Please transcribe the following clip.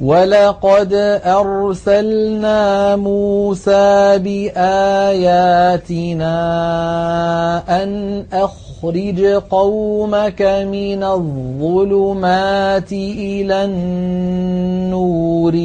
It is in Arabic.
وَلَقَدْ أَرْسَلْنَا مُوسَىٰ بِآيَاتِنَا أَنْ أَخْرِجْ قَوْمَكَ مِنَ الظُّلُمَاتِ إِلَى النُّورِ